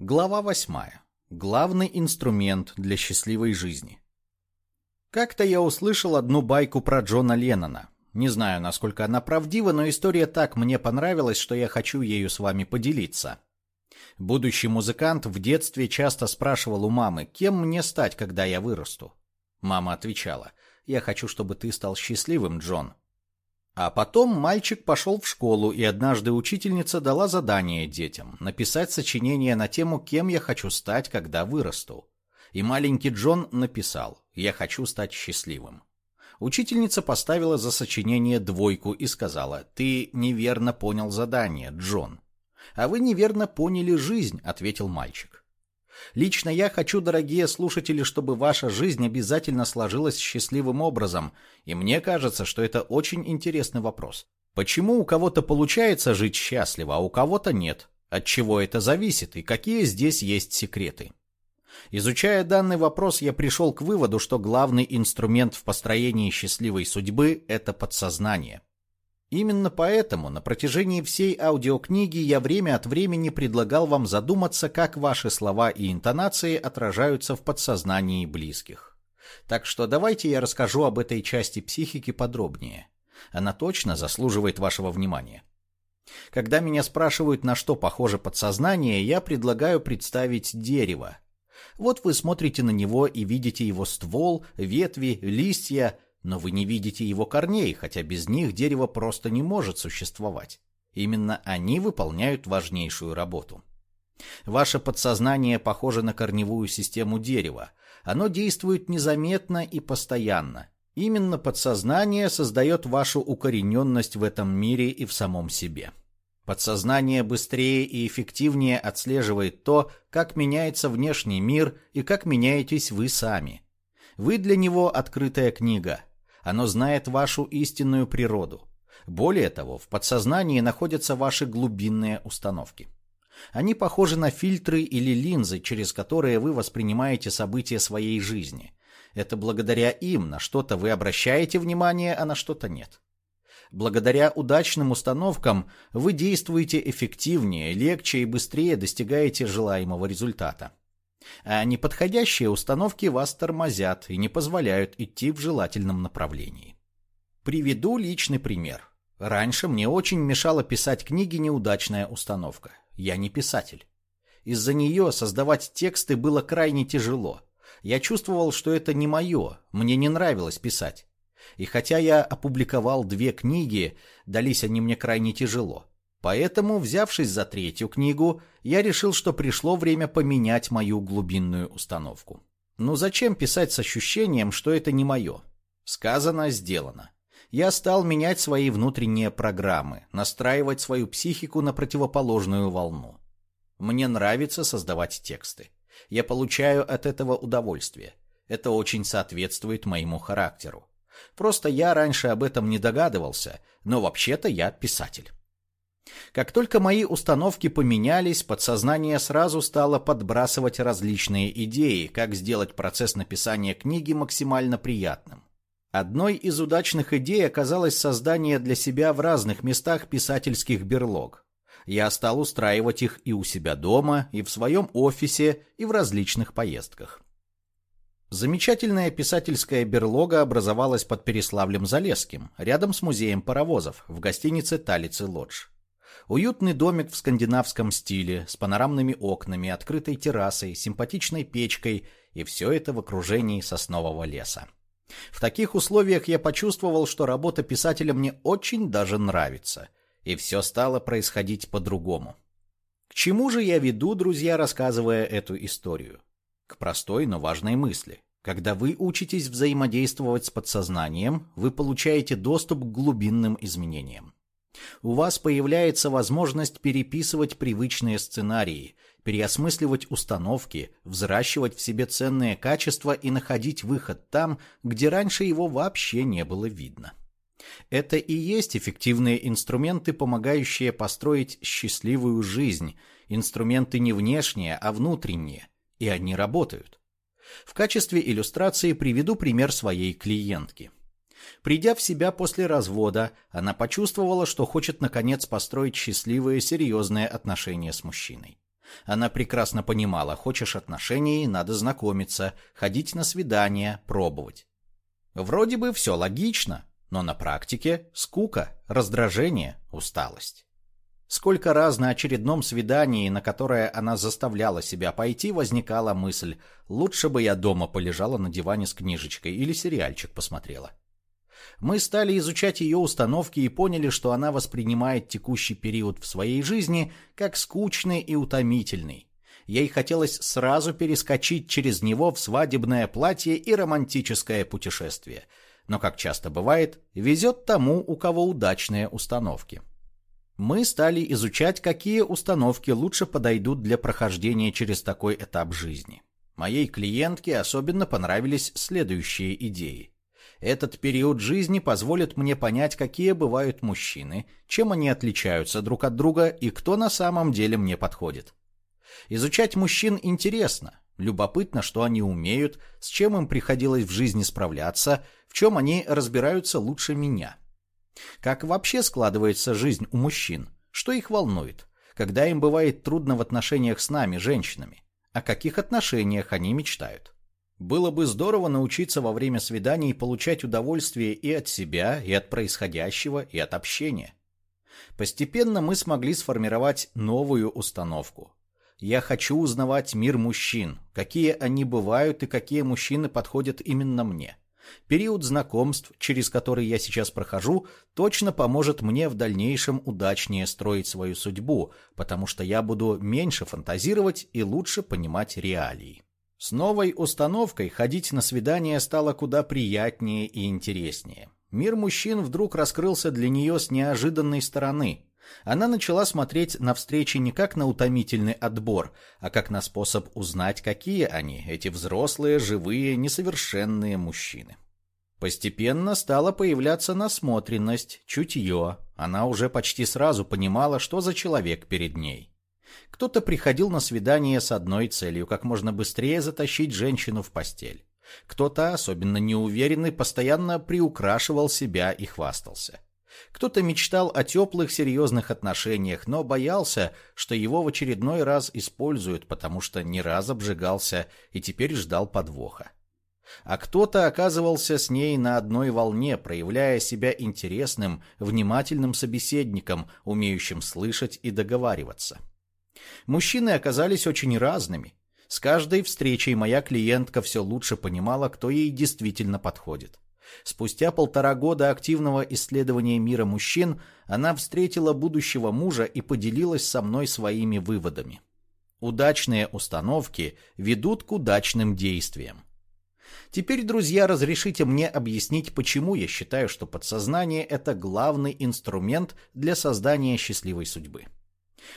Глава восьмая. Главный инструмент для счастливой жизни. Как-то я услышал одну байку про Джона Леннона. Не знаю, насколько она правдива, но история так мне понравилась, что я хочу ею с вами поделиться. Будущий музыкант в детстве часто спрашивал у мамы, кем мне стать, когда я вырасту. Мама отвечала, я хочу, чтобы ты стал счастливым, Джон. А потом мальчик пошел в школу, и однажды учительница дала задание детям написать сочинение на тему «Кем я хочу стать, когда вырасту». И маленький Джон написал «Я хочу стать счастливым». Учительница поставила за сочинение двойку и сказала «Ты неверно понял задание, Джон». «А вы неверно поняли жизнь», — ответил мальчик. Лично я хочу, дорогие слушатели, чтобы ваша жизнь обязательно сложилась счастливым образом, и мне кажется, что это очень интересный вопрос. Почему у кого-то получается жить счастливо, а у кого-то нет? От чего это зависит и какие здесь есть секреты? Изучая данный вопрос, я пришел к выводу, что главный инструмент в построении счастливой судьбы – это подсознание. Именно поэтому на протяжении всей аудиокниги я время от времени предлагал вам задуматься, как ваши слова и интонации отражаются в подсознании близких. Так что давайте я расскажу об этой части психики подробнее. Она точно заслуживает вашего внимания. Когда меня спрашивают, на что похоже подсознание, я предлагаю представить дерево. Вот вы смотрите на него и видите его ствол, ветви, листья, но вы не видите его корней, хотя без них дерево просто не может существовать. Именно они выполняют важнейшую работу. Ваше подсознание похоже на корневую систему дерева. Оно действует незаметно и постоянно. Именно подсознание создает вашу укорененность в этом мире и в самом себе. Подсознание быстрее и эффективнее отслеживает то, как меняется внешний мир и как меняетесь вы сами. Вы для него открытая книга – оно знает вашу истинную природу. Более того, в подсознании находятся ваши глубинные установки. Они похожи на фильтры или линзы, через которые вы воспринимаете события своей жизни. Это благодаря им на что-то вы обращаете внимание, а на что-то нет. Благодаря удачным установкам вы действуете эффективнее, легче и быстрее достигаете желаемого результата а неподходящие установки вас тормозят и не позволяют идти в желательном направлении. Приведу личный пример. Раньше мне очень мешала писать книги неудачная установка. Я не писатель. Из-за нее создавать тексты было крайне тяжело. Я чувствовал, что это не мое, мне не нравилось писать. И хотя я опубликовал две книги, дались они мне крайне тяжело. Поэтому, взявшись за третью книгу, я решил, что пришло время поменять мою глубинную установку. Ну зачем писать с ощущением, что это не мое? Сказано, сделано. Я стал менять свои внутренние программы, настраивать свою психику на противоположную волну. Мне нравится создавать тексты. Я получаю от этого удовольствие. Это очень соответствует моему характеру. Просто я раньше об этом не догадывался, но вообще-то я писатель. Как только мои установки поменялись, подсознание сразу стало подбрасывать различные идеи, как сделать процесс написания книги максимально приятным. Одной из удачных идей оказалось создание для себя в разных местах писательских берлог. Я стал устраивать их и у себя дома, и в своем офисе, и в различных поездках. Замечательная писательская берлога образовалась под Переславлем-Залесским, рядом с музеем паровозов, в гостинице «Талицы Лодж». Уютный домик в скандинавском стиле, с панорамными окнами, открытой террасой, симпатичной печкой, и все это в окружении соснового леса. В таких условиях я почувствовал, что работа писателя мне очень даже нравится, и все стало происходить по-другому. К чему же я веду, друзья, рассказывая эту историю? К простой, но важной мысли. Когда вы учитесь взаимодействовать с подсознанием, вы получаете доступ к глубинным изменениям. У вас появляется возможность переписывать привычные сценарии, переосмысливать установки, взращивать в себе ценные качества и находить выход там, где раньше его вообще не было видно. Это и есть эффективные инструменты, помогающие построить счастливую жизнь, инструменты не внешние, а внутренние, и они работают. В качестве иллюстрации приведу пример своей клиентки – Придя в себя после развода, она почувствовала, что хочет наконец построить счастливые, серьезные отношения с мужчиной. Она прекрасно понимала, хочешь отношений, надо знакомиться, ходить на свидания, пробовать. Вроде бы все логично, но на практике скука, раздражение, усталость. Сколько раз на очередном свидании, на которое она заставляла себя пойти, возникала мысль «лучше бы я дома полежала на диване с книжечкой или сериальчик посмотрела». Мы стали изучать ее установки и поняли, что она воспринимает текущий период в своей жизни как скучный и утомительный. Ей хотелось сразу перескочить через него в свадебное платье и романтическое путешествие. Но, как часто бывает, везет тому, у кого удачные установки. Мы стали изучать, какие установки лучше подойдут для прохождения через такой этап жизни. Моей клиентке особенно понравились следующие идеи. Этот период жизни позволит мне понять, какие бывают мужчины, чем они отличаются друг от друга и кто на самом деле мне подходит. Изучать мужчин интересно, любопытно, что они умеют, с чем им приходилось в жизни справляться, в чем они разбираются лучше меня. Как вообще складывается жизнь у мужчин? Что их волнует? Когда им бывает трудно в отношениях с нами, женщинами? О каких отношениях они мечтают? Было бы здорово научиться во время свиданий получать удовольствие и от себя, и от происходящего, и от общения. Постепенно мы смогли сформировать новую установку. Я хочу узнавать мир мужчин, какие они бывают и какие мужчины подходят именно мне. Период знакомств, через который я сейчас прохожу, точно поможет мне в дальнейшем удачнее строить свою судьбу, потому что я буду меньше фантазировать и лучше понимать реалии. С новой установкой ходить на свидания стало куда приятнее и интереснее. Мир мужчин вдруг раскрылся для нее с неожиданной стороны. Она начала смотреть на встречи не как на утомительный отбор, а как на способ узнать, какие они, эти взрослые, живые, несовершенные мужчины. Постепенно стала появляться насмотренность, чутье. Она уже почти сразу понимала, что за человек перед ней. Кто-то приходил на свидание с одной целью – как можно быстрее затащить женщину в постель. Кто-то, особенно неуверенный, постоянно приукрашивал себя и хвастался. Кто-то мечтал о теплых, серьезных отношениях, но боялся, что его в очередной раз используют, потому что не раз обжигался и теперь ждал подвоха. А кто-то оказывался с ней на одной волне, проявляя себя интересным, внимательным собеседником, умеющим слышать и договариваться. Мужчины оказались очень разными. С каждой встречей моя клиентка все лучше понимала, кто ей действительно подходит. Спустя полтора года активного исследования мира мужчин она встретила будущего мужа и поделилась со мной своими выводами. Удачные установки ведут к удачным действиям. Теперь, друзья, разрешите мне объяснить, почему я считаю, что подсознание – это главный инструмент для создания счастливой судьбы.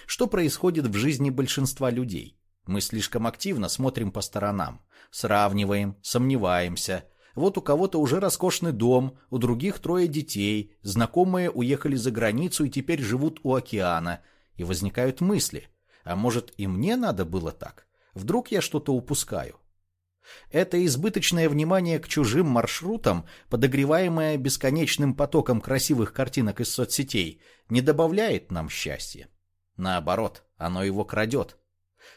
Что происходит в жизни большинства людей? Мы слишком активно смотрим по сторонам, сравниваем, сомневаемся. Вот у кого-то уже роскошный дом, у других трое детей, знакомые уехали за границу и теперь живут у океана. И возникают мысли, а может и мне надо было так? Вдруг я что-то упускаю? Это избыточное внимание к чужим маршрутам, подогреваемое бесконечным потоком красивых картинок из соцсетей, не добавляет нам счастья. Наоборот, оно его крадет.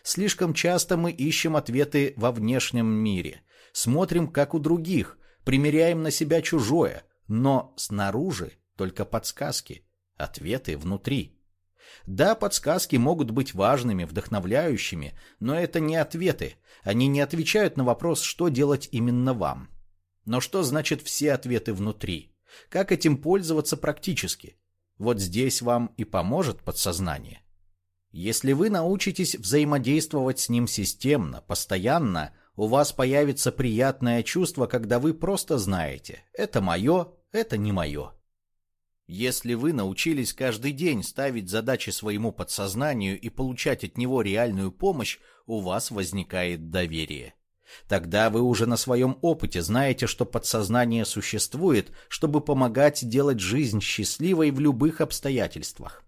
Слишком часто мы ищем ответы во внешнем мире, смотрим, как у других, примеряем на себя чужое, но снаружи только подсказки, ответы внутри. Да, подсказки могут быть важными, вдохновляющими, но это не ответы, они не отвечают на вопрос, что делать именно вам. Но что значит все ответы внутри? Как этим пользоваться практически? Вот здесь вам и поможет подсознание. Если вы научитесь взаимодействовать с ним системно, постоянно, у вас появится приятное чувство, когда вы просто знаете «это мое, это не мое». Если вы научились каждый день ставить задачи своему подсознанию и получать от него реальную помощь, у вас возникает доверие. Тогда вы уже на своем опыте знаете, что подсознание существует, чтобы помогать делать жизнь счастливой в любых обстоятельствах.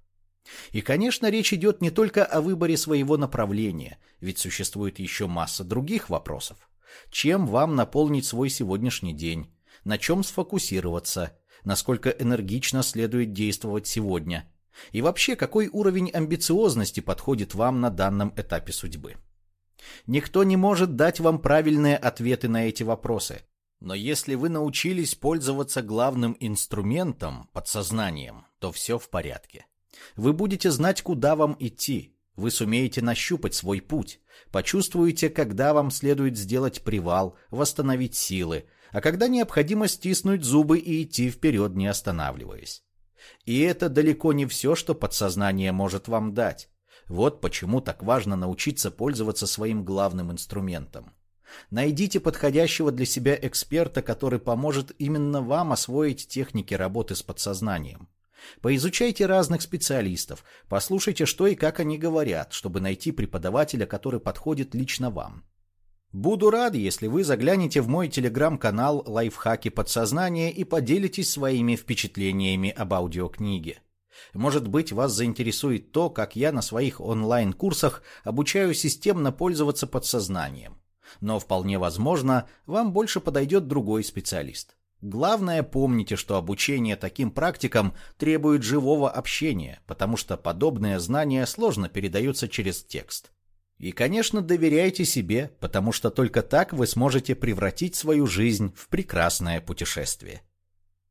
И, конечно, речь идет не только о выборе своего направления, ведь существует еще масса других вопросов. Чем вам наполнить свой сегодняшний день? На чем сфокусироваться? Насколько энергично следует действовать сегодня? И вообще, какой уровень амбициозности подходит вам на данном этапе судьбы? Никто не может дать вам правильные ответы на эти вопросы. Но если вы научились пользоваться главным инструментом, подсознанием, то все в порядке. Вы будете знать, куда вам идти. Вы сумеете нащупать свой путь, почувствуете, когда вам следует сделать привал, восстановить силы, а когда необходимо стиснуть зубы и идти вперед, не останавливаясь. И это далеко не все, что подсознание может вам дать. Вот почему так важно научиться пользоваться своим главным инструментом. Найдите подходящего для себя эксперта, который поможет именно вам освоить техники работы с подсознанием. Поизучайте разных специалистов, послушайте, что и как они говорят, чтобы найти преподавателя, который подходит лично вам. Буду рад, если вы заглянете в мой телеграм-канал «Лайфхаки подсознания» и поделитесь своими впечатлениями об аудиокниге. Может быть, вас заинтересует то, как я на своих онлайн-курсах обучаю системно пользоваться подсознанием. Но вполне возможно, вам больше подойдет другой специалист. Главное, помните, что обучение таким практикам требует живого общения, потому что подобные знания сложно передаются через текст. И, конечно, доверяйте себе, потому что только так вы сможете превратить свою жизнь в прекрасное путешествие.